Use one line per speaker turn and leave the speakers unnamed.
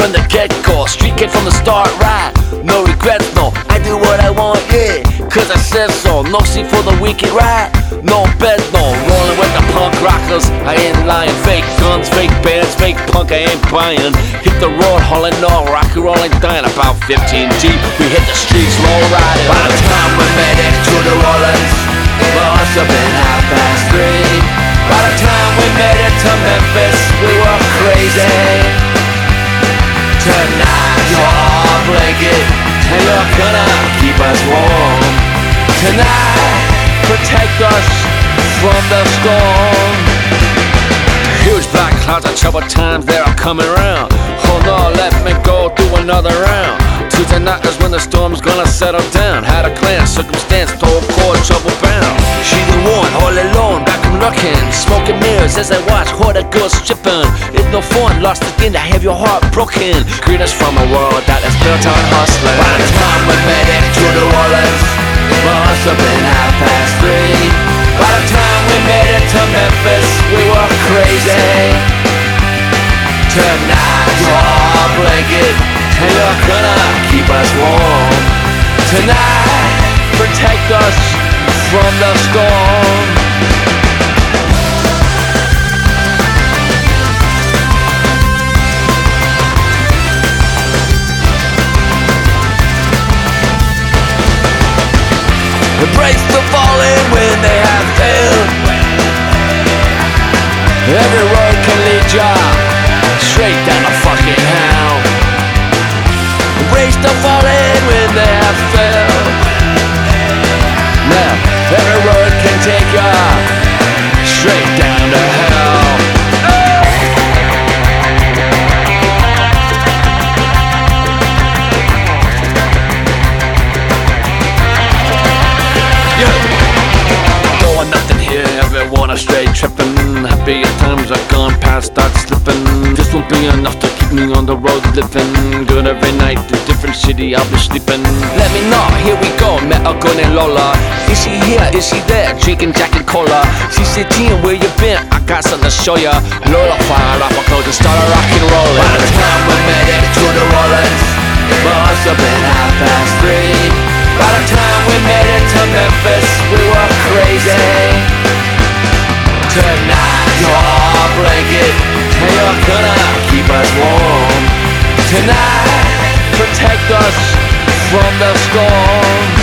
from the get-go Street kid from the start, right? No regrets, no I do what I want, yeah. Cause I said so. No seat for the wicked, right? No bed, no Rolling with the punk rockers. I ain't lying Fake guns, fake bands, fake punk I ain't buying. Hit the road, hauling no Rock and rolling, dying About 15 deep We hit the streets, low riding.
By the time we made it to New Orleans Must have been half past three. By the time we made it to Memphis Crazy Tonight your blanket And you're gonna keep us warm Tonight protect us from the storm
Huge black clouds of troubled times, they are coming around. Hold on, let me go through another round. Tuesday night is when the storm's gonna settle down. Had a clan, circumstance, told core, trouble bound. She the one, all alone, looking. Smoking mirrors as I watch Horta girls stripping. It's no fun, lost again to have your heart broken. Greet us from a world that is built on hustling.
By the time we made it to New Orleans Must have been half past three By the time we made it to Memphis We were crazy Tonight your blanket And you're gonna keep us warm Tonight
Protect us from the storm.
Embrace the fallen when they have failed.
Every road can lead ya everyone astray, trippin'. Happy times are gone past, start slipping. This won't be enough to keep me on the road livin'. Good every night, a different city, I'll be sleeping. Let me know, here we go, met a gun and Lola. Is she here, is she there, drinking Jack and Cola? CCT, where you been? I got something to show ya. Lola fired up my clothes and started rock and rolling.
By the time we made it to New Orleans It must have been half past three By the time we made it to Memphis We were crazy Tonight your blanket And you're gonna keep us warm Tonight
Protect us from the storm.